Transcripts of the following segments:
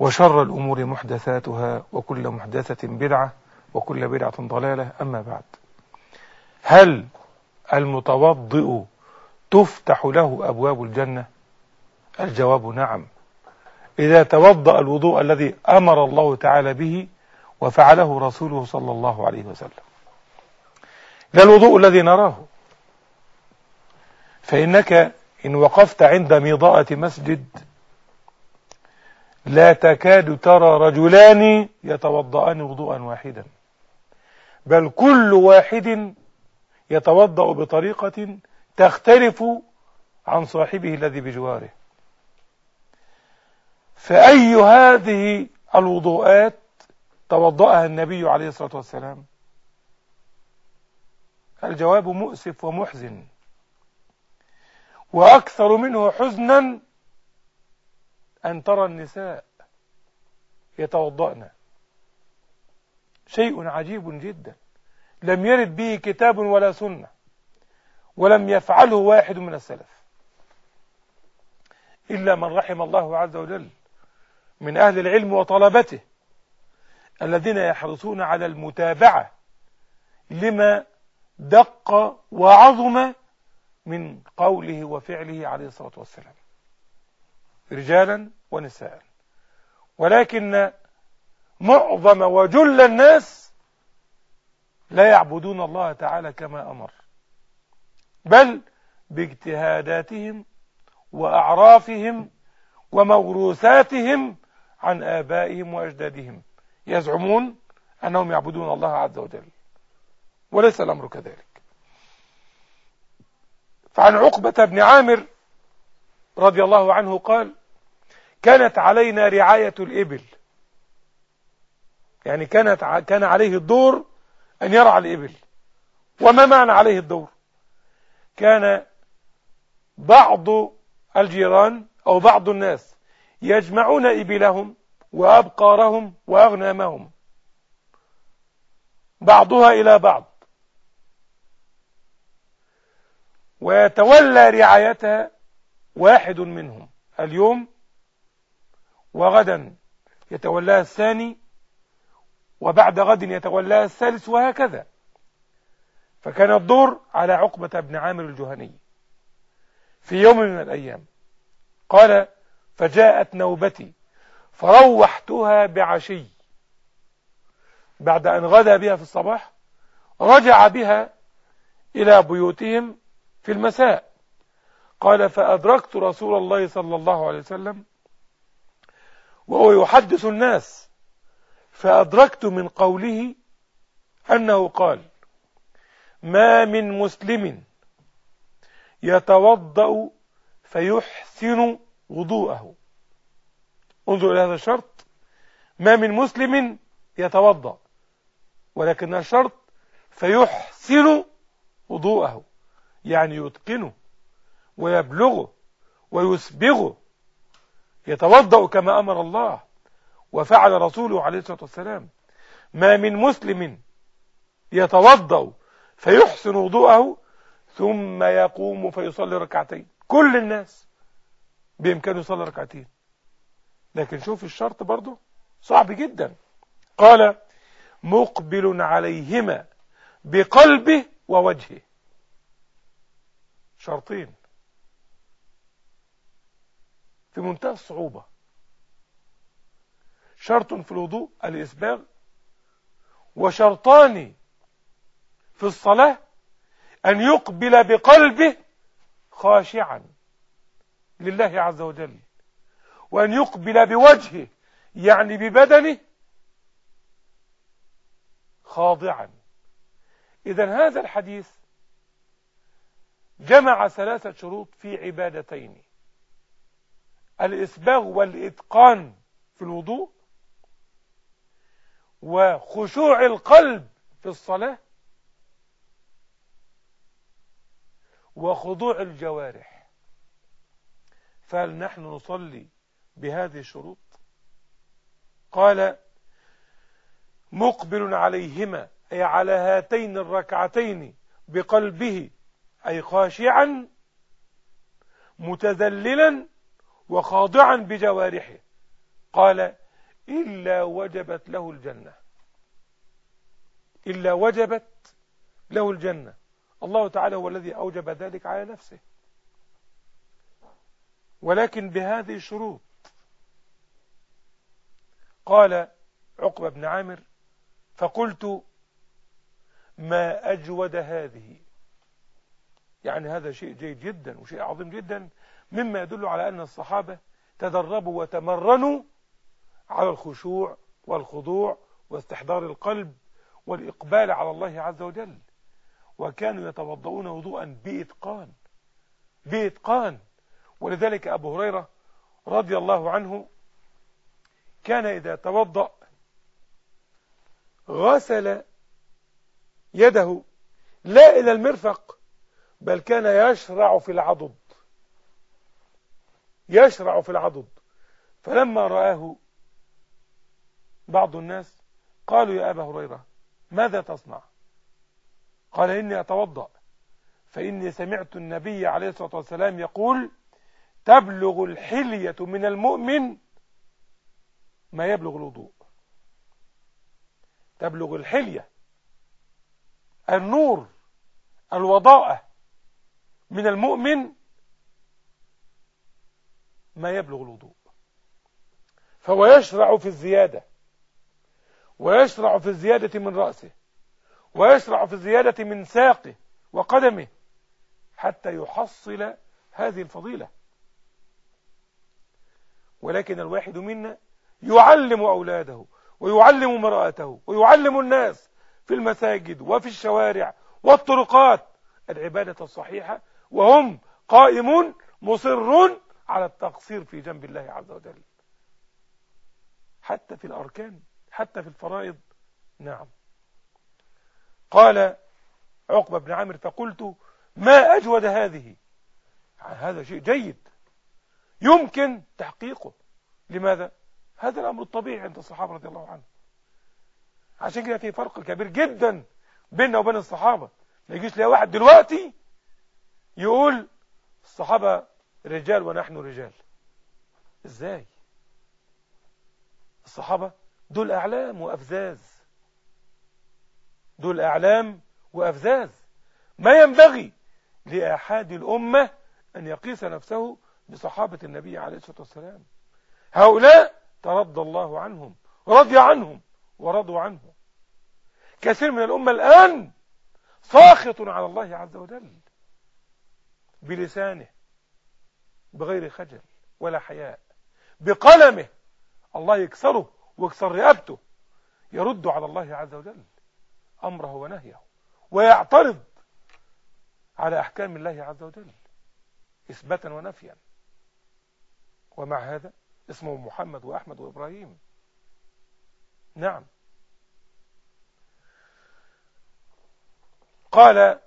وشر الأمور محدثاتها وكل محدثة بدعة وكل بدعة ضلالة أما بعد. هل المتوضئ تفتح له أبواب الجنة؟ الجواب نعم. إذا توضأ الوضوء الذي أمر الله تعالى به وفعله رسوله صلى الله عليه وسلم. لا الوضوء الذي نراه فإنك إن وقفت عند ميضاءة مسجد لا تكاد ترى رجلان يتوضأان وضوءا واحدا. بل كل واحد يتوضأ بطريقة تختلف عن صاحبه الذي بجواره. فأي هذه الوضوءات توضأها النبي عليه الصلاة والسلام؟ الجواب مؤسف ومحزن. وأكثر منه حزنا أن ترى النساء يتوضأن. شيء عجيب جدا. لم يرد به كتاب ولا سنة. ولم يفعله واحد من السلف. إلا من رحم الله عز وجل من أهل العلم وطلبته. الذين يحرصون على المتابعة لما دق وعظم من قوله وفعله عليه الصلاة والسلام. رجالا ونساء. ولكن معظم وجل الناس لا يعبدون الله تعالى كما أمر بل باجتهاداتهم وأعرافهم وموروثاتهم عن آبائهم وأجدادهم. يزعمون أنهم يعبدون الله عز وجل وليس الأمر كذلك. فعن عقبة بن عامر رضي الله عنه قال كانت علينا رعاية الإبل. يعني كانت كان عليه الدور أن يرعى الإبل. وما معنى عليه الدور؟ كان بعض الجيران أو بعض الناس يجمعون إبلهم وأبقارهم وأغنامهم. بعضها إلى بعض. ويتولى رعايتها واحد منهم. اليوم وغدا يتولاها الثاني وبعد غد يتولاها الثالث وهكذا. فكان الدور على عقبة بن عامر الجهني. في يوم من الأيام قال فجاءت نوبتي فروحتها بعشي. بعد أن غدا بها في الصباح رجع بها إلى بيوتهم في المساء. قال فأدركت رسول الله صلى الله عليه وسلم وهو يحدث الناس. فأدركت من قوله أنه قال ما من مسلم يتوضأ فيحسن وضوءه. انظر إلى هذا الشرط. ما من مسلم يتوضأ ولكن الشرط فيحسن وضوءه. يعني يتقنه ويبلغه ويسبغه. يتوضأ كما أمر الله وفعل رسوله عليه الصلاة والسلام. ما من مسلم يتوضأ فيحسن وضوءه ثم يقوم فيصلي ركعتين. كل الناس بإمكانه يصلي ركعتين. لكن شوف الشرط برضه صعب جدا. قال مقبل عليهما بقلبه ووجهه. شرطين. في منتهى الصعوبة. شرط في الوضوء الإسباغ وشرطان في الصلاة أن يقبل بقلبه خاشعا لله عز وجل وأن يقبل بوجهه يعني ببدنه خاضعا. إذا هذا الحديث جمع ثلاثة شروط في عبادتين. الإسباغ والإتقان في الوضوء وخشوع القلب في الصلاة وخضوع الجوارح. فهل نحن نصلي بهذه الشروط. قال مقبل عليهما أي على هاتين الركعتين بقلبه أي خاشعا متذللا وخاضعا بجوارحه. قال إلا وجبت له الجنة. إلا وجبت له الجنة. الله تعالى هو الذي أوجب ذلك على نفسه. ولكن بهذه الشروط. قال عقبة بن عامر فقلت ما أجود هذه؟ يعني هذا شيء جيد جدا وشيء عظيم جدا. مما يدل على أن الصحابة تدربوا وتمرنوا على الخشوع والخضوع واستحضار القلب والإقبال على الله عز وجل. وكانوا يتوضؤون وضوءا بإتقان بإتقان. ولذلك أبو هريرة رضي الله عنه كان إذا توضأ غسل يده لا إلى المرفق بل كان يشرع في العضد. يشرع في العضد. فلما رآه بعض الناس قالوا يا أبا هريرة ماذا تصنع؟ قال إني أتوضأ. فإني سمعت النبي عليه الصلاة والسلام يقول تبلغ الحلية من المؤمن ما يبلغ الوضوء. تبلغ الحلية النور الوضاءة من المؤمن ما يبلغ الوضوء. فهو يشرع في الزيادة ويشرع في الزيادة من رأسه ويشرع في الزيادة من ساقه وقدمه حتى يحصل هذه الفضيلة. ولكن الواحد منا يعلم أولاده ويعلم مرأته ويعلم الناس في المساجد وفي الشوارع والطرقات. العبادة الصحيحة وهم قائمون مصرون على التقصير في جنب الله عز وجل. حتى في الأركان حتى في الفرائض. نعم. قال عقبة بن عامر فقلت ما أجود هذه؟ هذا شيء جيد. يمكن تحقيقه. لماذا؟ هذا الأمر الطبيعي عند الصحابة رضي الله عنهم. عشان كده في فرق كبير جدا بيننا وبين الصحابة. ما يجيش لي واحد دلوقتي يقول الصحابة رجال ونحن رجال. إزاي؟ الصحابة دول أعلام وأفزاز. دول أعلام وأفزاز. ما ينبغي لأحد الأمة أن يقيس نفسه بصحابة النبي عليه الصلاة والسلام. هؤلاء ترضى الله عنهم رضي عنهم ورضوا عنه. كثير من الأمة الآن ساخط على الله عز وجل بلسانه. بغير خجل ولا حياء. بقلمه الله يكسره ويكسر رقبته. يرد على الله عز وجل أمره ونهيه ويعترض على أحكام الله عز وجل إثباتا ونفيا. ومع هذا اسمه محمد وأحمد وإبراهيم. نعم. قال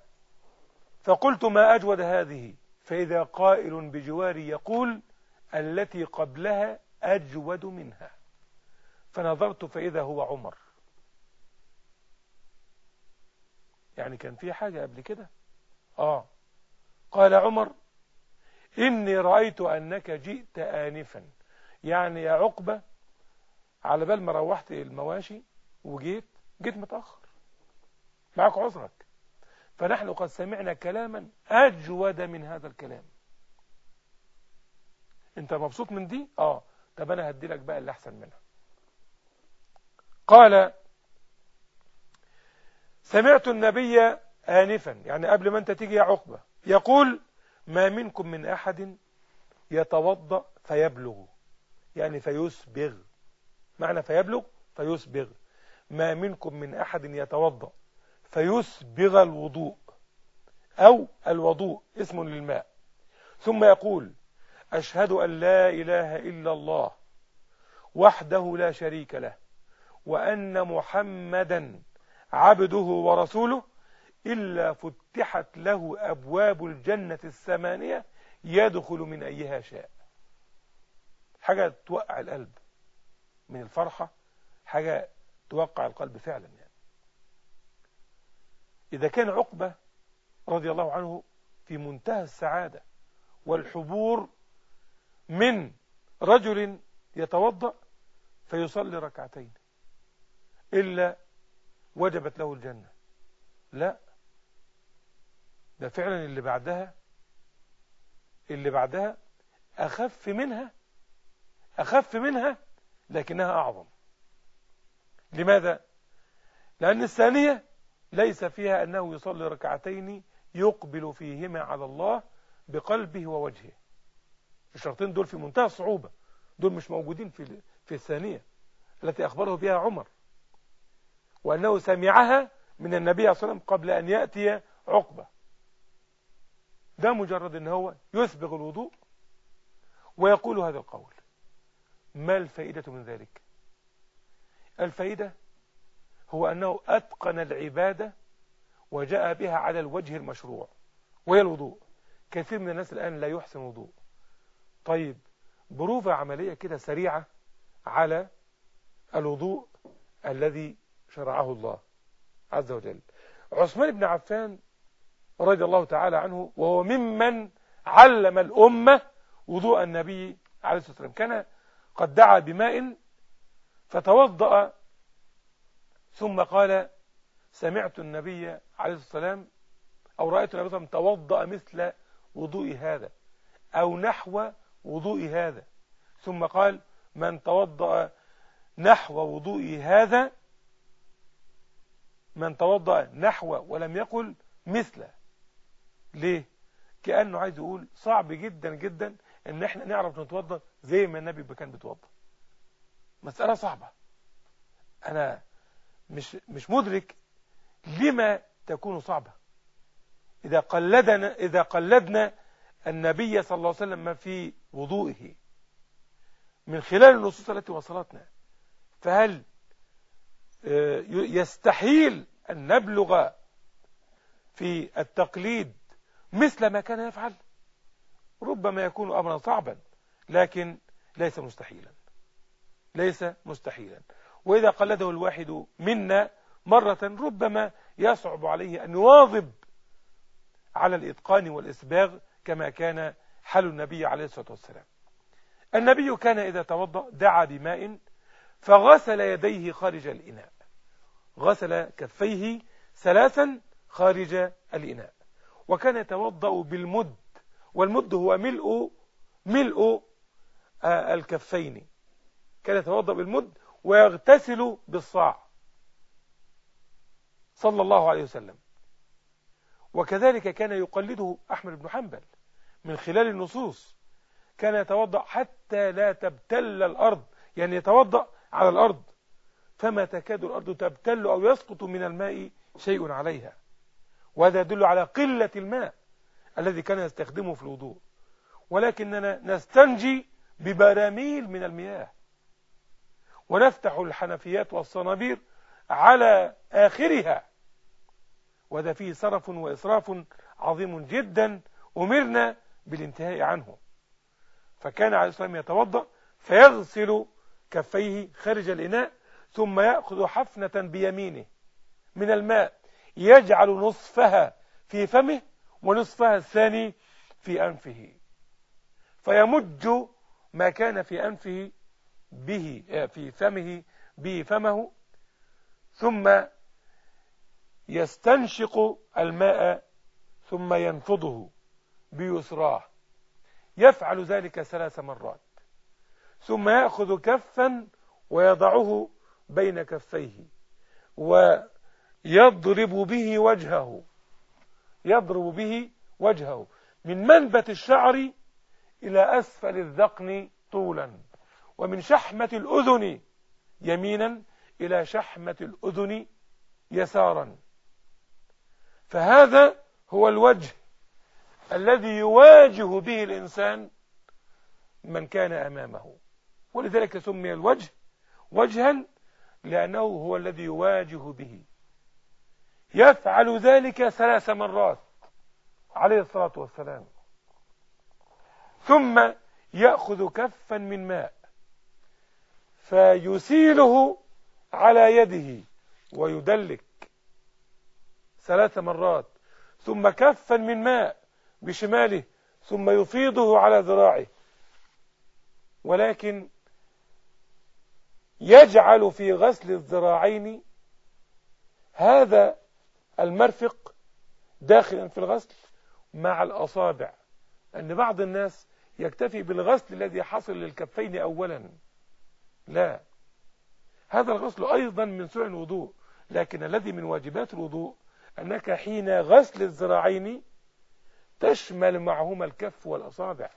فقلت ما أجود هذه فإذا قائل بجواري يقول التي قبلها أجود منها. فنظرت فإذا هو عمر. يعني كان في حاجة قبل كده؟ آه. قال عمر إني رأيت أنك جئت آنفا. يعني يا عقبة على بال ما روحت المواشي وجيت جيت متأخر. معك عذرك. فنحن قد سمعنا كلاما أجود من هذا الكلام. أنت مبسوط من دي؟ آه. طب أنا هدي لك بقى اللي أحسن منها. قال سمعت النبي آنفا يعني قبل ما أنت تيجي يا عقبة يقول ما منكم من أحد يتوضأ فيبلغ. يعني فيسبغ. معنى فيبلغ؟ فيسبغ. ما منكم من أحد يتوضأ. فيسبغ الوضوء أو الوضوء اسم للماء. ثم يقول أشهد أن لا إله إلا الله وحده لا شريك له وأن محمدا عبده ورسوله إلا فتحت له أبواب الجنة الثمانية يدخل من أيها شاء. حاجة توقع القلب من الفرحة حاجة توقع القلب فعلا يعني. إذا كان عقبة رضي الله عنه في منتهى السعادة والحبور من رجل يتوضأ فيصلي ركعتين إلا وجبت له الجنة لا ده فعلا اللي بعدها اللي بعدها أخف منها أخف منها لكنها أعظم لماذا؟ لأن الثانية ليس فيها أنه يصلي ركعتين يقبل فيهما على الله بقلبه ووجهه. الشرطين دول في منتهى الصعوبة دول مش موجودين في في الثانية التي أخبره بها عمر. وأنه سمعها من النبي صلى الله عليه وسلم قبل أن يأتي عقبة. ده مجرد أن هو يسبغ الوضوء ويقول هذا القول. ما الفائدة من ذلك؟ الفائدة هو أنه أتقن العبادة وجاء بها على الوجه المشروع وهي الوضوء. كثير من الناس الآن لا يحسن وضوء طيب بروفة عملية كده سريعة على الوضوء الذي شرعه الله عز وجل. عثمان بن عفان رضي الله تعالى عنه وهو ممن علم الأمة وضوء النبي عليه الصلاة والسلام. كان قد دعا بماء فتوضأ ثم قال سمعت النبي عليه الصلاة والسلام أو رأيت النبي صلى الله عليه وسلم توضأ مثل وضوء هذا أو نحو وضوء هذا. ثم قال من توضأ نحو وضوء هذا من توضأ نحو ولم يقل مثل ليه؟ كأنه عايز يقول صعب جدا جدا إن إحنا نعرف نتوضأ زي ما النبي كان بيتوضأ. مسألة صعبة. أنا مش مش مدرك لما تكون صعبة. إذا قلدنا إذا قلدنا النبي صلى الله عليه وسلم في وضوئه من خلال النصوص التي وصلتنا فهل يستحيل أن نبلغ في التقليد مثل ما كان يفعل؟ ربما يكون أمرا صعبا لكن ليس مستحيلا. ليس مستحيلا. وإذا قلده الواحد منا مرة ربما يصعب عليه أن يواظب على الإتقان والإسباغ كما كان حال النبي عليه الصلاة والسلام. النبي كان إذا توضأ دعا بماء فغسل يديه خارج الإناء. غسل كفيه ثلاثا خارج الإناء. وكان يتوضأ بالمد والمد هو ملء ملء الكفين. كان يتوضأ بالمد ويغتسل بالصاع. صلى الله عليه وسلم. وكذلك كان يقلده أحمد بن حنبل من خلال النصوص. كان يتوضأ حتى لا تبتل الأرض يعني يتوضأ على الأرض. فما تكاد الأرض تبتل أو يسقط من الماء شيء عليها. وهذا يدل على قلة الماء الذي كان يستخدمه في الوضوء. ولكننا نستنجي ببراميل من المياه. ونفتح الحنفيات والصنابير على آخرها. وهذا فيه صرف وإسراف عظيم جدا أمرنا بالانتهاء عنه. فكان عليه والسلام يتوضأ فيغسل كفيه خارج الإناء ثم يأخذ حفنة بيمينه من الماء يجعل نصفها في فمه ونصفها الثاني في أنفه. فيمج ما كان في أنفه به في فمه به فمه ثم يستنشق الماء ثم ينفضه بيسراه. يفعل ذلك ثلاث مرات. ثم يأخذ كفا ويضعه بين كفيه يضرب به وجهه. يضرب به وجهه من منبت الشعر إلى أسفل الذقن طولا. ومن شحمة الأذن يمينا إلى شحمة الأذن يسارا. فهذا هو الوجه الذي يواجه به الإنسان من كان أمامه. ولذلك سمي الوجه وجها لأنه هو الذي يواجه به. يفعل ذلك ثلاث مرات عليه الصلاة والسلام. ثم يأخذ كفا من ماء. فيسيله على يده ويدلك ثلاث مرات ثم كفا من ماء بشماله ثم يفيضه على ذراعه. ولكن يجعل في غسل الذراعين هذا المرفق داخلا في الغسل مع الأصابع. أن بعض الناس يكتفي بالغسل الذي حصل للكفين أولا. لا. هذا الغسل أيضا من سنن الوضوء لكن الذي من واجبات الوضوء أنك حين غسل الذراعين تشمل معهما الكف والأصابع.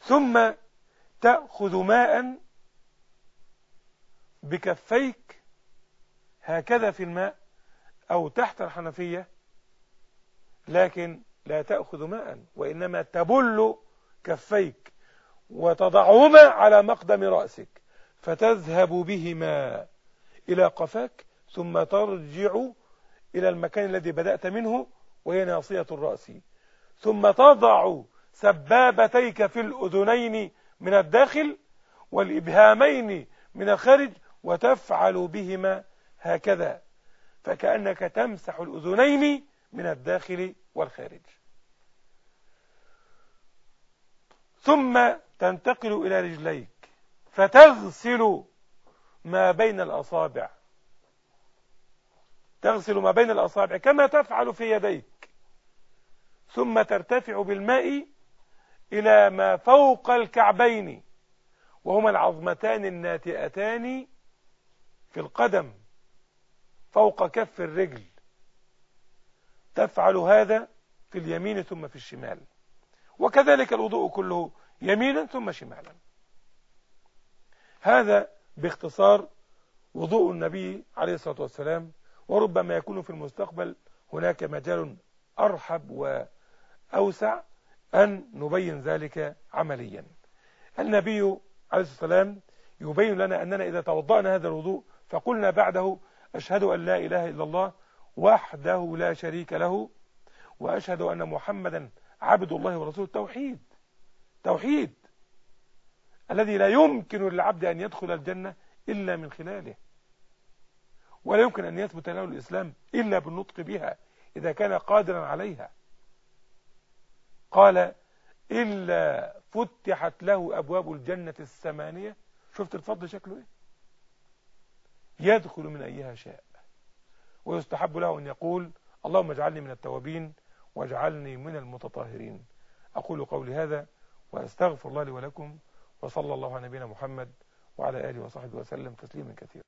ثم تأخذ ماء بكفيك هكذا في الماء أو تحت الحنفية لكن لا تأخذ ماء وإنما تبل كفيك. وتضعهما على مقدم رأسك فتذهب بهما إلى قفاك ثم ترجع إلى المكان الذي بدأت منه وهي ناصية الرأس. ثم تضع سبابتيك في الأذنين من الداخل والإبهامين من الخارج وتفعل بهما هكذا فكأنك تمسح الأذنين من الداخل والخارج. ثم تنتقل إلى رجليك فتغسل ما بين الأصابع. تغسل ما بين الأصابع كما تفعل في يديك ثم ترتفع بالماء إلى ما فوق الكعبين وهما العظمتان الناتئتان في القدم فوق كف الرجل. تفعل هذا في اليمين ثم في الشمال. وكذلك الوضوء كله يمينا ثم شمالا. هذا باختصار وضوء النبي عليه الصلاة والسلام وربما يكون في المستقبل هناك مجال أرحب وأوسع أن نبين ذلك عمليا. النبي عليه الصلاة والسلام يبين لنا أننا إذا توضأنا هذا الوضوء فقلنا بعده أشهد أن لا إله إلا الله وحده لا شريك له وأشهد أن محمدا عبد الله ورسوله توحيد. توحيد. الذي لا يمكن للعبد أن يدخل الجنة إلا من خلاله. ولا يمكن أن يثبت له الإسلام إلا بالنطق بها إذا كان قادرا عليها. قال إلا فتحت له أبواب الجنة الثمانية شفت الفضل شكله إيه؟ يدخل من أيها شاء. ويستحب له أن يقول اللهم اجعلني من التوابين واجعلني من المتطهرين. أقول قولي هذا وأستغفر الله لي ولكم وصلى الله على نبينا محمد وعلى آله وصحبه وسلم تسليما كثيرا.